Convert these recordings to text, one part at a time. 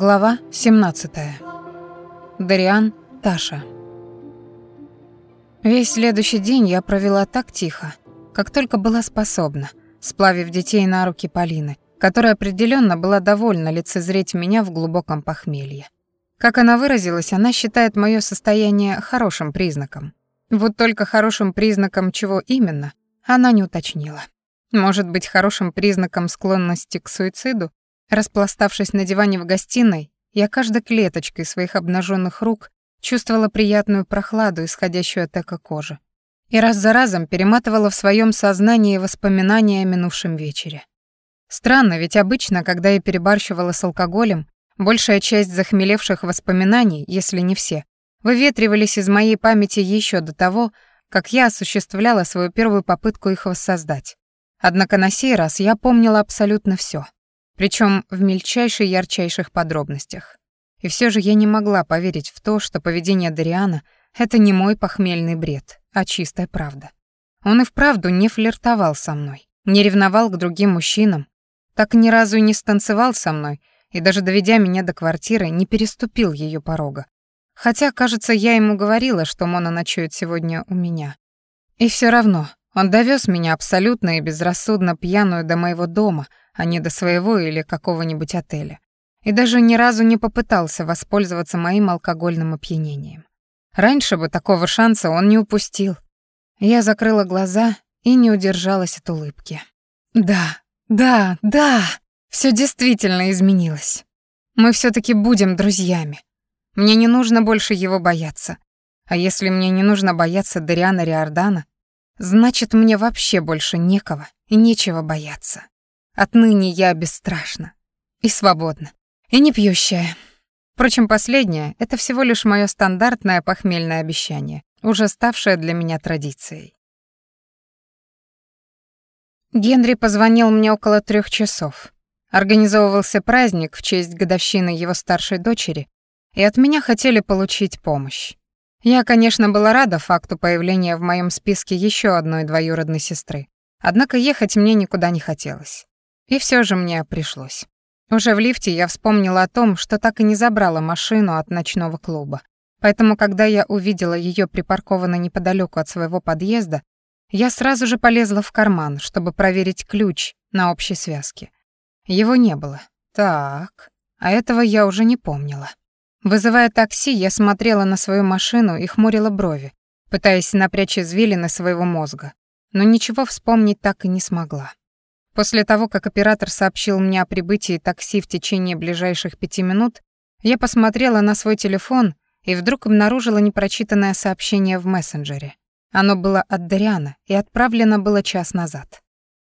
Глава 17. Дариан, Таша. Весь следующий день я провела так тихо, как только была способна, сплавив детей на руки Полины, которая определенно была довольна лицезреть меня в глубоком похмелье. Как она выразилась, она считает мое состояние хорошим признаком. Вот только хорошим признаком чего именно, она не уточнила. Может быть, хорошим признаком склонности к суициду Распластавшись на диване в гостиной, я каждой клеточкой своих обнаженных рук чувствовала приятную прохладу, исходящую от эко-кожи. И раз за разом перематывала в своем сознании воспоминания о минувшем вечере. Странно, ведь обычно, когда я перебарщивала с алкоголем, большая часть захмелевших воспоминаний, если не все, выветривались из моей памяти еще до того, как я осуществляла свою первую попытку их воссоздать. Однако на сей раз я помнила абсолютно все причем в мельчайших ярчайших подробностях. И все же я не могла поверить в то, что поведение Дариана — это не мой похмельный бред, а чистая правда. Он и вправду не флиртовал со мной, не ревновал к другим мужчинам, так ни разу и не станцевал со мной, и даже доведя меня до квартиры, не переступил ее порога. Хотя, кажется, я ему говорила, что Мона ночует сегодня у меня. И все равно, он довез меня абсолютно и безрассудно пьяную до моего дома, а не до своего или какого-нибудь отеля. И даже ни разу не попытался воспользоваться моим алкогольным опьянением. Раньше бы такого шанса он не упустил. Я закрыла глаза и не удержалась от улыбки. Да, да, да, все действительно изменилось. Мы все таки будем друзьями. Мне не нужно больше его бояться. А если мне не нужно бояться Дариана Риордана, значит, мне вообще больше некого и нечего бояться. Отныне я бесстрашна и свободна, и не пьющая. Впрочем, последнее — это всего лишь мое стандартное похмельное обещание, уже ставшее для меня традицией. Генри позвонил мне около трех часов. Организовывался праздник в честь годовщины его старшей дочери, и от меня хотели получить помощь. Я, конечно, была рада факту появления в моем списке еще одной двоюродной сестры, однако ехать мне никуда не хотелось. И все же мне пришлось. Уже в лифте я вспомнила о том, что так и не забрала машину от ночного клуба. Поэтому, когда я увидела ее припаркованной неподалеку от своего подъезда, я сразу же полезла в карман, чтобы проверить ключ на общей связке. Его не было. Так, а этого я уже не помнила. Вызывая такси, я смотрела на свою машину и хмурила брови, пытаясь напрячь извилины своего мозга, но ничего вспомнить так и не смогла. После того, как оператор сообщил мне о прибытии такси в течение ближайших пяти минут, я посмотрела на свой телефон и вдруг обнаружила непрочитанное сообщение в мессенджере. Оно было от Дариана и отправлено было час назад.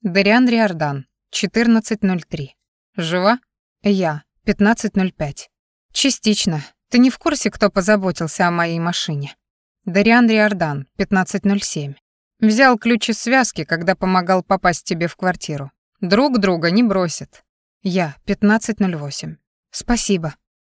Дариан Риордан, 14.03. Жива? Я, 15.05. Частично. Ты не в курсе, кто позаботился о моей машине? Дариан Риордан, 15.07. Взял ключ из связки, когда помогал попасть тебе в квартиру. Друг друга не бросит. Я, 15.08. Спасибо.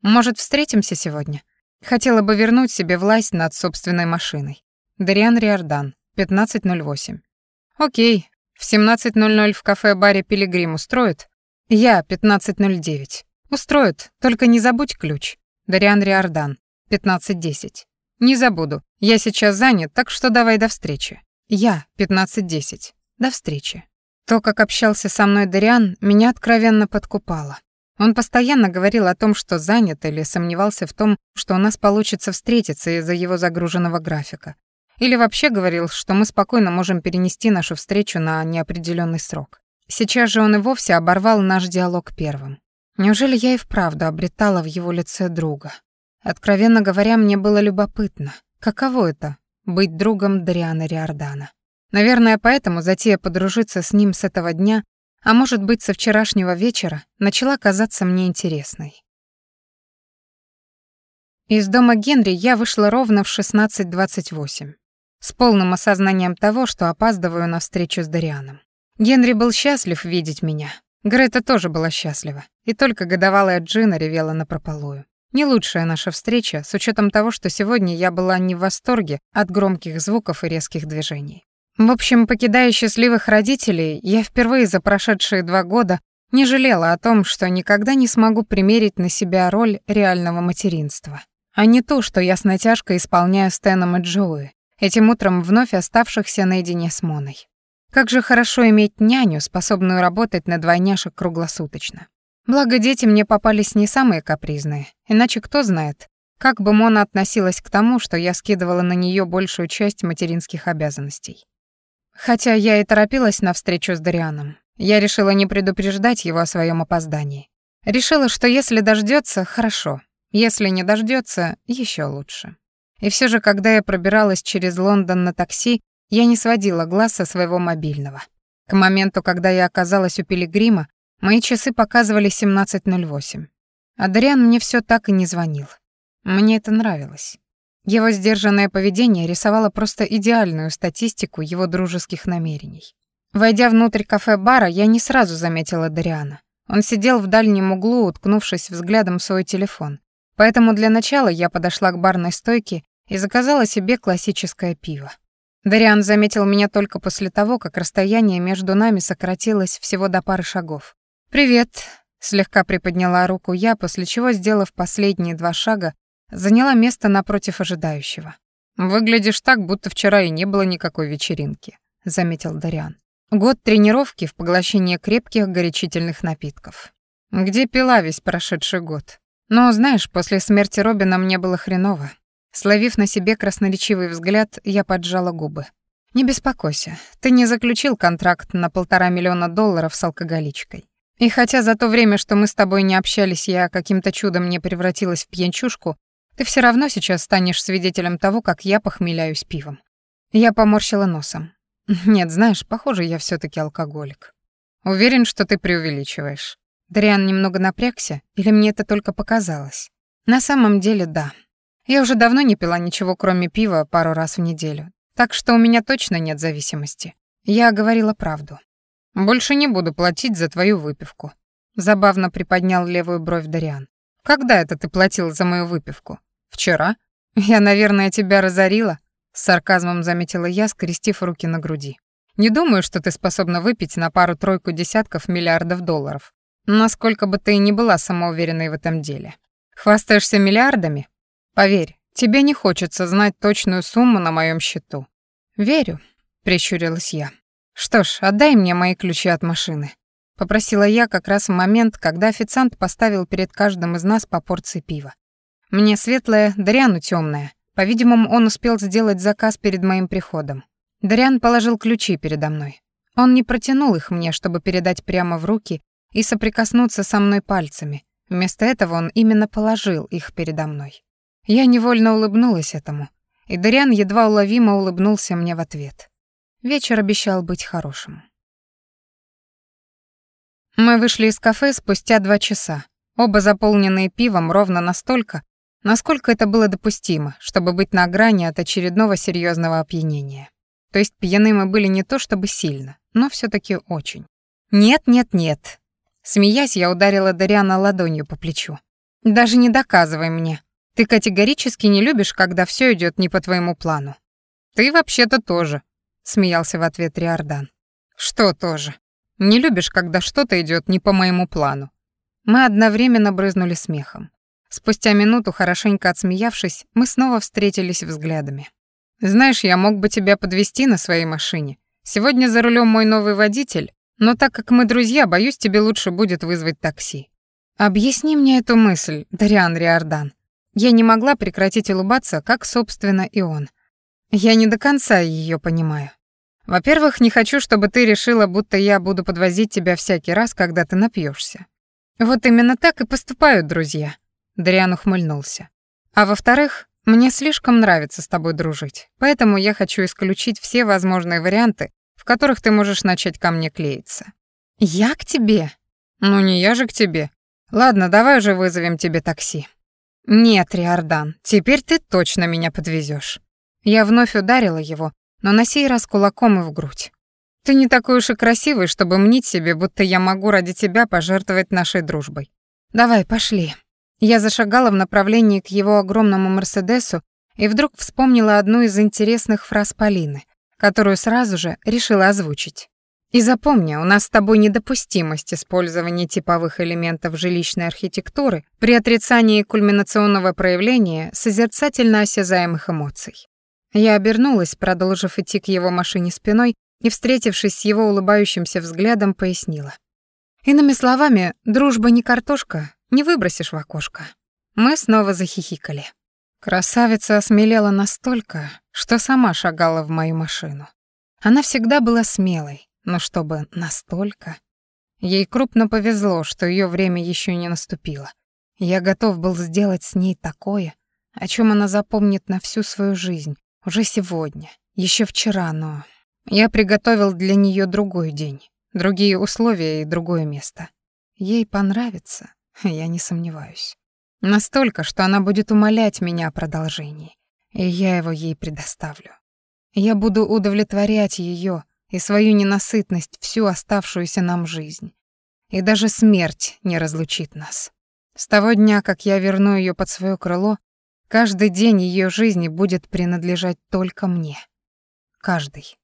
Может, встретимся сегодня? Хотела бы вернуть себе власть над собственной машиной. Дариан Риордан, 15.08. Окей, в 17.00 в кафе-баре «Пилигрим» устроит? Я, 15.09. Устроит, только не забудь ключ. Дариан Риордан, 15.10. Не забуду, я сейчас занят, так что давай до встречи. Я, 15.10. До встречи. То, как общался со мной Дариан, меня откровенно подкупало. Он постоянно говорил о том, что занят или сомневался в том, что у нас получится встретиться из-за его загруженного графика. Или вообще говорил, что мы спокойно можем перенести нашу встречу на неопределенный срок. Сейчас же он и вовсе оборвал наш диалог первым. Неужели я и вправду обретала в его лице друга? Откровенно говоря, мне было любопытно, каково это — быть другом Дариана Риордана. Наверное, поэтому затея подружиться с ним с этого дня, а может быть, со вчерашнего вечера, начала казаться мне интересной. Из дома Генри я вышла ровно в 16.28, с полным осознанием того, что опаздываю на встречу с Дарианом. Генри был счастлив видеть меня. Грета тоже была счастлива, и только годовалая Джина ревела напропалую. Не лучшая наша встреча, с учетом того, что сегодня я была не в восторге от громких звуков и резких движений. В общем, покидая счастливых родителей, я впервые за прошедшие два года Не жалела о том, что никогда не смогу примерить на себя роль реального материнства, а не ту, что я с натяжкой исполняю с Теном и Джоуи, этим утром вновь оставшихся наедине с Моной. Как же хорошо иметь няню, способную работать на двойняшек круглосуточно. Благо, дети мне попались не самые капризные, иначе кто знает, как бы Мона относилась к тому, что я скидывала на нее большую часть материнских обязанностей. Хотя я и торопилась на встречу с Дарианом, я решила не предупреждать его о своем опоздании. Решила, что если дождется, хорошо, если не дождется, еще лучше. И все же, когда я пробиралась через Лондон на такси, я не сводила глаз со своего мобильного. К моменту, когда я оказалась у Пилигрима, мои часы показывали 17.08. Адриан мне все так и не звонил. Мне это нравилось. Его сдержанное поведение рисовало просто идеальную статистику его дружеских намерений. Войдя внутрь кафе-бара, я не сразу заметила Дариана. Он сидел в дальнем углу, уткнувшись взглядом в свой телефон. Поэтому для начала я подошла к барной стойке и заказала себе классическое пиво. Дариан заметил меня только после того, как расстояние между нами сократилось всего до пары шагов. «Привет», — слегка приподняла руку я, после чего, сделав последние два шага, заняла место напротив ожидающего. «Выглядишь так, будто вчера и не было никакой вечеринки», — заметил Дариан. «Год тренировки в поглощении крепких горячительных напитков. Где пила весь прошедший год? Но, знаешь, после смерти Робина мне было хреново. Словив на себе красноречивый взгляд, я поджала губы. «Не беспокойся, ты не заключил контракт на полтора миллиона долларов с алкоголичкой. И хотя за то время, что мы с тобой не общались, я каким-то чудом не превратилась в пьянчушку, ты все равно сейчас станешь свидетелем того, как я похмеляюсь пивом». Я поморщила носом. «Нет, знаешь, похоже, я все таки алкоголик». «Уверен, что ты преувеличиваешь». Дриан немного напрягся, или мне это только показалось? На самом деле, да. Я уже давно не пила ничего, кроме пива, пару раз в неделю. Так что у меня точно нет зависимости. Я говорила правду. Больше не буду платить за твою выпивку. Забавно приподнял левую бровь Дариан. Когда это ты платил за мою выпивку? Вчера? Я, наверное, тебя разорила, с сарказмом заметила я, скрестив руки на груди. Не думаю, что ты способна выпить на пару-тройку десятков миллиардов долларов. Насколько бы ты и не была самоуверенной в этом деле. Хвастаешься миллиардами? Поверь, тебе не хочется знать точную сумму на моем счету. Верю, прищурилась я. Что ж, отдай мне мои ключи от машины, попросила я как раз в момент, когда официант поставил перед каждым из нас по порции пива. Мне светлое, Дариану темное. По-видимому, он успел сделать заказ перед моим приходом. Дариан положил ключи передо мной. Он не протянул их мне, чтобы передать прямо в руки и соприкоснуться со мной пальцами. Вместо этого он именно положил их передо мной. Я невольно улыбнулась этому, и Дариан едва уловимо улыбнулся мне в ответ. Вечер обещал быть хорошим. Мы вышли из кафе спустя два часа, оба заполненные пивом ровно настолько, насколько это было допустимо, чтобы быть на грани от очередного серьезного опьянения. То есть пьяны мы были не то чтобы сильно, но все таки очень. «Нет, нет, нет». Смеясь, я ударила Дариана ладонью по плечу. «Даже не доказывай мне. Ты категорически не любишь, когда все идет не по твоему плану. Ты вообще-то тоже, смеялся в ответ Риордан. Что тоже? Не любишь, когда что-то идет не по моему плану. Мы одновременно брызнули смехом. Спустя минуту, хорошенько отсмеявшись, мы снова встретились взглядами. Знаешь, я мог бы тебя подвести на своей машине. Сегодня за рулем мой новый водитель, но так как мы друзья, боюсь, тебе лучше будет вызвать такси. Объясни мне эту мысль, Дариан Риордан. Я не могла прекратить улыбаться, как, собственно, и он. Я не до конца ее понимаю. Во-первых, не хочу, чтобы ты решила, будто я буду подвозить тебя всякий раз, когда ты напьешься. Вот именно так и поступают друзья. Дриан ухмыльнулся. А во-вторых, мне слишком нравится с тобой дружить, поэтому я хочу исключить все возможные варианты, в которых ты можешь начать ко мне клеиться. Я к тебе? Ну не я же к тебе. Ладно, давай уже вызовем тебе такси. «Нет, Риордан, теперь ты точно меня подвезешь. Я вновь ударила его, но на сей раз кулаком и в грудь. «Ты не такой уж и красивый, чтобы мнить себе, будто я могу ради тебя пожертвовать нашей дружбой. Давай, пошли». Я зашагала в направлении к его огромному Мерседесу и вдруг вспомнила одну из интересных фраз Полины, которую сразу же решила озвучить. И запомни, у нас с тобой недопустимость использования типовых элементов жилищной архитектуры при отрицании кульминационного проявления созерцательно осязаемых эмоций. Я обернулась, продолжив идти к его машине спиной, и, встретившись с его улыбающимся взглядом, пояснила. Иными словами, дружба не картошка, не выбросишь в окошко. Мы снова захихикали. Красавица осмелела настолько, что сама шагала в мою машину. Она всегда была смелой, но чтобы настолько... Ей крупно повезло, что ее время еще не наступило. Я готов был сделать с ней такое, о чем она запомнит на всю свою жизнь, уже сегодня, еще вчера, но... Я приготовил для нее другой день, другие условия и другое место. Ей понравится, я не сомневаюсь. Настолько, что она будет умолять меня о продолжении, и я его ей предоставлю. Я буду удовлетворять ее и свою ненасытность всю оставшуюся нам жизнь. И даже смерть не разлучит нас. С того дня, как я верну ее под свое крыло, каждый день ее жизни будет принадлежать только мне. Каждый.